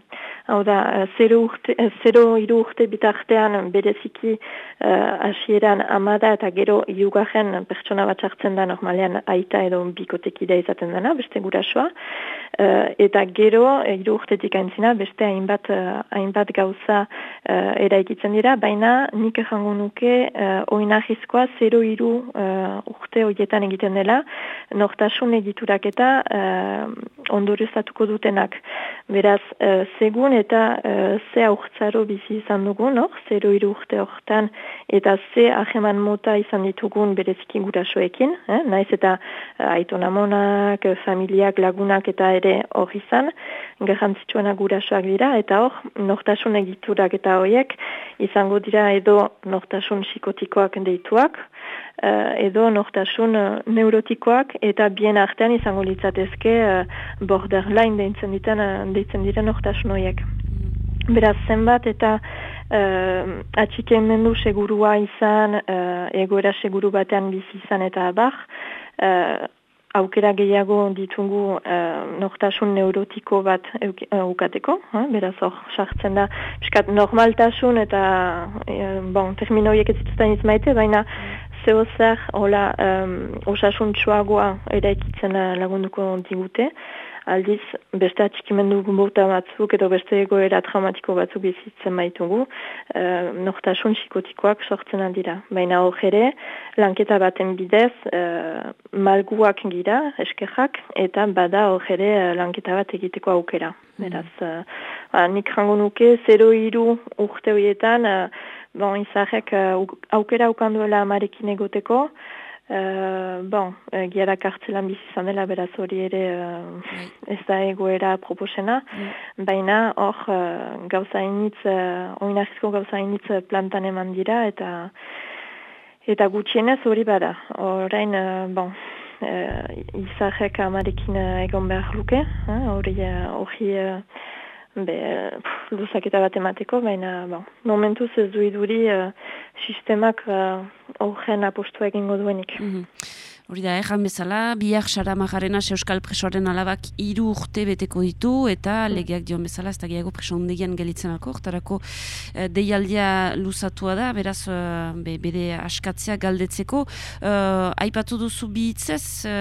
Hau da, zero, urte, zero iru urte bitartean bereziki uh, asieran amada eta gero iugarren pertsona bat sartzen da normal normalean aita edo bikotekidea izaten dena, beste gurasoa. Uh, eta gero, hiru urtetik aintzina, beste hainbat, uh, hainbat gauza gauza uh, eraikitzen dira, baina nik errango nuke uh, oinahizkoa 0 iru uh, urte horietan egiten dela, nortasun egiturak eta uh, dutenak. Beraz, uh, segun eta uh, ze aurtzaro bizi izan dugun, no? 0 iru urte horretan, eta ze aheman mota izan ditugun bereziki gurasoekin, eh? naiz eta uh, aitonamonak, familiak, lagunak eta ere hor izan, garrantzitsuena gurasoak dira, eta hor, nortasun egiturak eta horiek, izango dira edo nortasun psikotikoak deituak, uh, edo nortasun uh, neurotikoak, eta bien artean izango litzatezke uh, borderline deitzen, ditan, deitzen dira nortasun horiek. Beraz, zenbat eta uh, atxikemendu segurua izan, uh, egoera seguru batean bizi izan eta abar, uh, aukera gehiago ditugu uh, nortasun neurotiko bat eukateko, uh, beraz hor sartzen da, piskat normaltasun eta uh, bon, terminoiek ez zituzten izmaite, baina zeo zer, hola, um, osasun txuagoa ere ekitzen lagunduko digute, aldiz beste atxikimendu bota batzuk edo beste egoera traumatiko batzuk bizitzen baitugu, e, nortasun psikotikoak sortzen aldira. Baina hor ere, lanketa baten bidez, e, malguak gira, eskerrak, eta bada hor ere eh, lanketa bat egiteko aukera. Mm. Beraz, ba, nik rango nuke, 0 iru urte horietan, bon, izarek aukera ukanduela amarekin egoteko, Uh, bon, uh, giara kartzelan bizi izan dela, beraz hori ere uh, ez da egoera proposena, mm. baina hor uh, gauza initz, uh, oinarrizko gauza initz plantan eman dira, eta eta gutxienez hori bada. Horain, uh, bon, uh, izahek amarekin egon behar luke, hori uh, uh, be, luzaketa bat emateko, baina bon, momentuz ez du iduri uh, sistemak horren uh, apostu egingo duenik. Mm Hori da, erran bezala, bihar xara magarena euskal presoaren alabak hiru urte beteko ditu, eta mm. legeak dion bezala, ez da gehiago preso ondegian gelitzen alko, tarako e, deialdia luzatua da, beraz, e, be, bere askatzea galdetzeko. E, aipatu duzu bihitzez, e,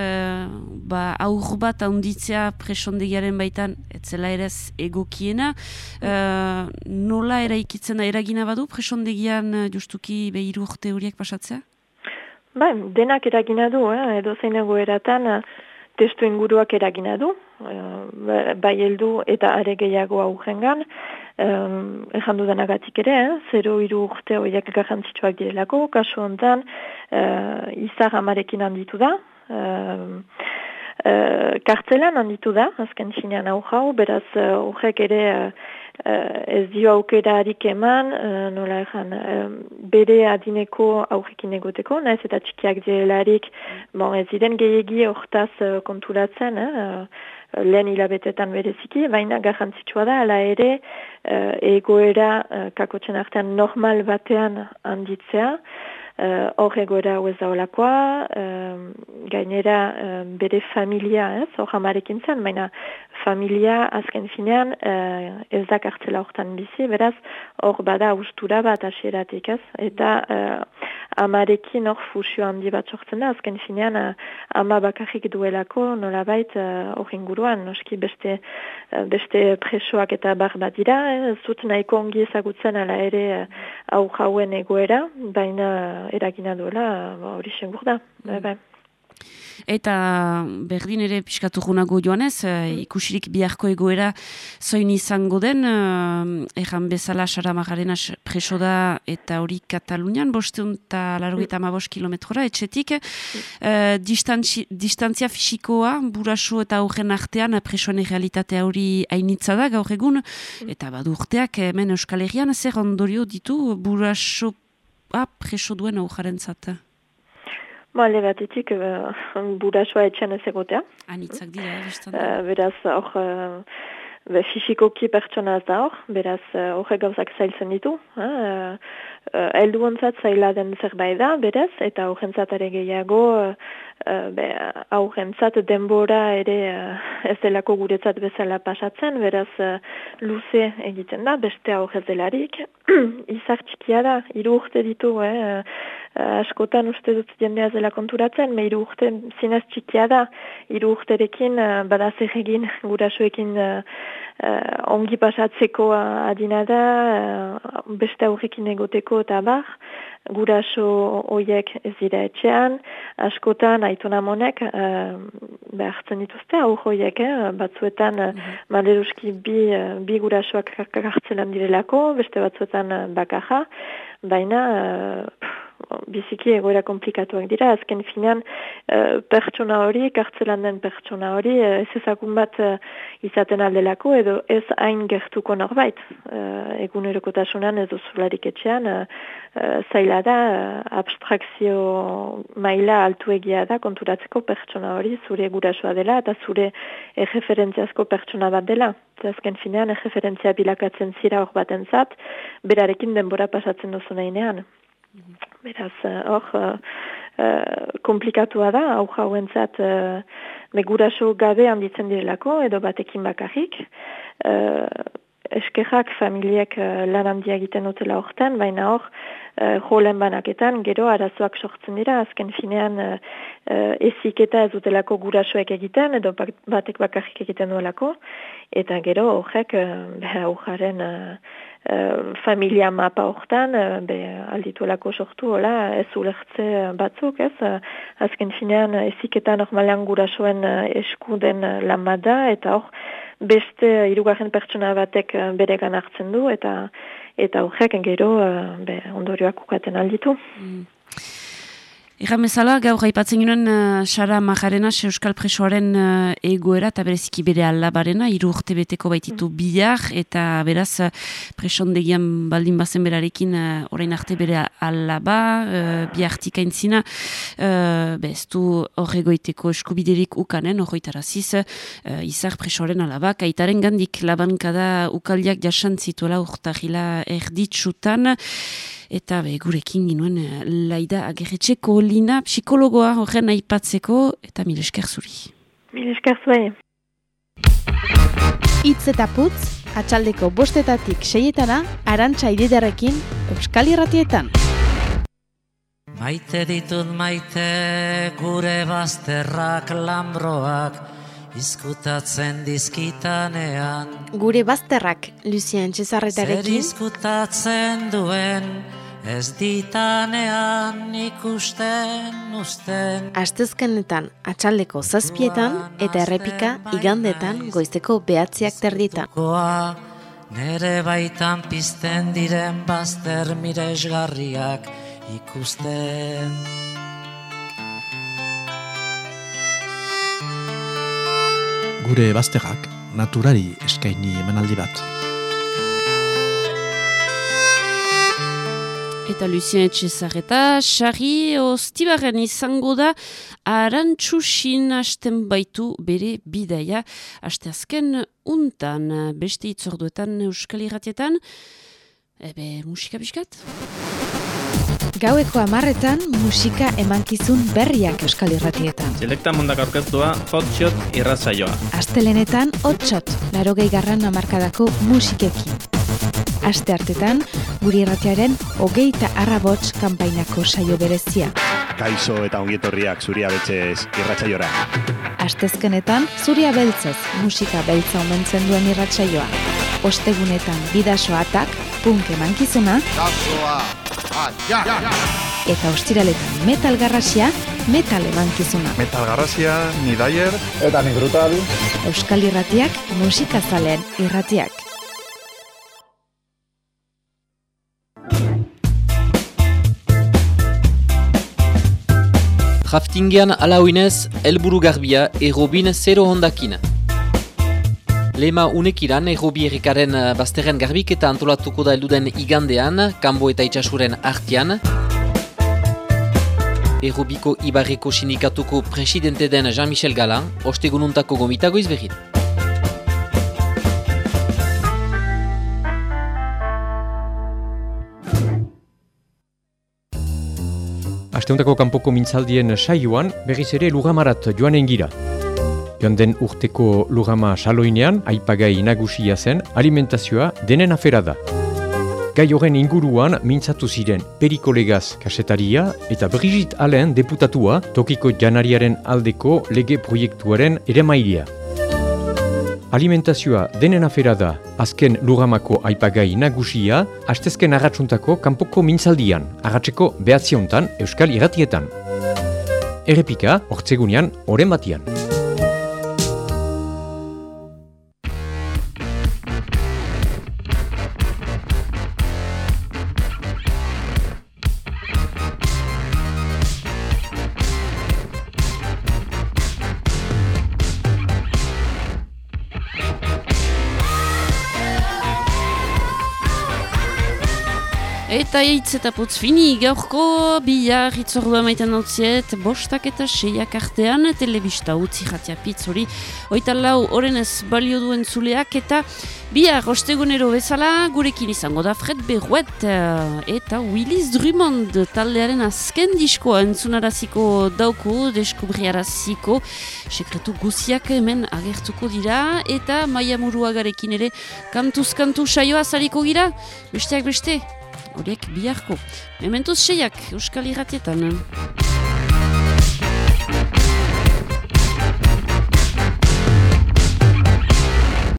ba, aur bat handitzea preso ondegiaren baitan, etzela ere egokiena, e, nola eraikitzen da eragina badu preso ondegian justuki be hiru urte horiek pasatzea? Ba, denak eragina du, eh? edo zein egoeratan eh, testu inguruak eragina du, eh, bai heldu eta are gehiago aurrengan, um, ezan dudanagatik ere, eh? zero iru urte horiek garrantzitsuak direlako, kasu hontan uh, izar amarekin handitu da, uh, kartzelan handitu da, azken zinean hau jau, beraz horrek ere uh, ez dio aukerarik eman, uh, nola egan, bere adineko aurrekin egoteko, naiz eta txikiak direlarik, bon, ez diren gehiagi hortaz uh, konturatzen, uh, lehen hilabetetan bereziki, baina garrantzitsua da, ala ere, uh, egoera uh, kakotzen artean normal batean handitzea, Eh, hor uh, egoera hau ez daolakoa, gainera bere familia, ez, hor amarekin zen, baina familia azken finean uh, ez da kartzela hortan bizi, beraz, hor bada ustura bat asieratik, ez, eta uh, amarekin hor fusio handi bat sortzen da, azken finean uh, ama bakarrik duelako nolabait hor uh, inguruan, noski beste, uh, beste presoak eta bar bat dira, ez dut nahiko ongi ezagutzen ala ere uh, jauen egoera, baina eragina duela ba, hori sengur da. Bai, bai. Eta berdin ere piskatu gunago joanez, uh, ikusirik biharko egoera zoin izango den, uh, erran bezala Sara preso da eta hori Katalunian, bosteun eta largo eta kilometrora, etxetik. Uh, distantzia fisikoa, buraso eta aurren artean, presoen realitatea hori hainitza da gaur egun, eta badu urteak hemen Euskal Herrian, zer ondorio ditu buraso preso duen aujaren zata? Ba, le batetik, uh, burasua etxan ez egotea. Anitzak dira, uh, Beraz, hor, uh, fisikoki pertsona ez da hor, beraz, horrek uh, gauzak zailtzen ditu. Uh, uh, eldu ontzat zaila den zerbait da, berez, eta aurrentzat gehiago, uh, be, aurrentzat denbora ere ez delako guretzat bezala pasatzen, beraz luze egiten da, beste aurrez delarik. (clears throat) Izar txikia da, iru urte ditu, eh, askotan uste dut jendea zela konturatzen, me iru urte zinez txikia da, iru urterekin uh, badaz egin gurasoekin uh, ongi pasatzeko adina da, uh, beste aurrekin egoteko eta bar, guraso hoiek ez dira etxean, askotan aitona monek uh, behartzen dituzte aur hoiek, eh? batzuetan uh, maleruski bi, uh, bi gurasoak hartzelan direlako, beste batzuetan uh, bakarra, baina biziki egoera komplikatuak dira, azken finean uh, pertsona hori, kartzelan den pertsona hori, uh, ez ezakun bat uh, izaten aldelako, edo ez hain gertuko norbait. Uh, egun erokotasunan ez duzularik etxean, zaila da, abstrakzio maila altu egia da, konturatzeko pertsona hori, zure gurasoa dela, eta zure erreferentziazko pertsona bat dela. Azken finean, erreferentzia bilakatzen zira hor baten zat, berarekin denbora pasatzen duzu nahinean. Beraz, eh, hor, uh, uh, komplikatua da, hau jauentzat uh, meguraso gabe handitzen direlako, edo batekin bakarrik. Uh, eskerrak familiek uh, lan handia egiten dutela hortan, baina hor, uh, jolen banaketan, gero arazoak sortzen dira, azken finean uh, uh, ezik eta ez dutelako gurasoek egiten, edo batek bakarrik egiten duelako, eta gero horrek, uh, uh, familia mapa hortan, be, aldituelako sortu, hola, ez ulertze batzuk, ez? Azken finean, eziketa normalean gurasoen uh, eskuden uh, lamada, eta hor, beste irugarren pertsona batek uh, bere hartzen du, eta eta horrek gero uh, ondorioak ukaten alditu. Mm. Erramezala, gaur haipatzen ginen uh, Sara Majarena, Euskal Presoaren uh, egoera eta bereziki bere alabarena, iru urte beteko baititu mm. bihar, eta beraz uh, presondegian baldin bazen berarekin uh, orain arte bere alaba, uh, bihartik aintzina, uh, beztu horregoiteko eskubiderik ukanen, horretaraziz, uh, izar presoaren alaba, kaitaren gandik labankada ukaldiak jasan zituela urtahila erditsutan, eta be, gurekin ginuen eh, laida agerretxeko lina psikologoa horren aipatzeko eta mil esker zuri. Mil esker zuen. Itz eta putz, atxaldeko bostetatik seietana, arantxa ididarekin, euskal irratietan. Maite ditut maite gure bazterrak lambroak, izkutatzen dizkitanean. Gure bazterrak, Lucien Cesarretarekin. Zer izkutatzen duen, ez ditanean ikusten usten. Astezkenetan atxaldeko zazpietan eta errepika igandetan goizteko behatziak terditan. Nere baitan pizten diren bazter miresgarriak ikusten. Gure bazterrak naturari eskaini emanaldi bat. Eta Lucien Etxezareta, xarri ostibarren izango da arantxusin hasten baitu bere bidaia. Aste azken untan beste itzorduetan euskal irratietan. Ebe musika biskat? Gaueko amarretan musika emankizun berriak euskal irratietan. Selekta mundak aurkeztua hotshot irratzaioa. Astelenetan hotshot, larogei garran amarkadako musikekin aste hartetan, guri erratearen hogeita arrabots kanpainako saio berezia. Kaixo eta ongietorriak zuria betxez irratxaiora. Astezkenetan, zuria beltzez musika beltza omentzen duen irratsaioa. Ostegunetan bidaso atak, punk emankizuna. Eta ostiraletan metal garrasia, metal emankizuna. Metal garrasia, ni daier. Eta ni brutal. Euskal irratiak, musika zalen irratiak. Raftingean alauinez, elburu garbia errobin zero hondakin. Lema unekiran errobi errikaren eh, bazterren garbik eta antolatuko da elduden igandean, kanbo eta itxasuren artian. Errobiko Ibarreko sindikatuko presidente den Jean-Michel Galan, ostegununtako gomitago izberin. Asteuntako kanpoko mintzaldien saioan, berriz ere lugamarat joan engira. Joan den urteko lugama saloinean, aipagai nagusia zen, alimentazioa denen afera da. Gai horren inguruan mintzatu ziren Perikolegaz kasetaria eta Brigitte Allen deputatua tokiko janariaren aldeko lege proiektuaren ere mailia. Alimentazioa denen afera da azken lugamako aipagai nagusia, hastezken agatsuntako kanpoko mintzaldian, agatzeko behatziontan Euskal Iratietan. Errepika, hortzegunean, oren batian. Eta hitz eta putz fini gaurko bihar hitzordua maiten dautziet bostak eta seiak artean telebista utzi jatia pitz hori. Oita lau oren ez balio duen zuleak eta bihar ostegunero bezala gurekin izango da Fred Berruet eh, eta Willis Drummond taldearen azken diskoa entzunaraziko dauku deskubriaraziko sekretu guziak hemen agertuko dira eta maia muruagarekin ere kantuz kantu saioa zariko gira. Besteak beste horiek biharko. Mementuz seiak, Euskal Irratietan.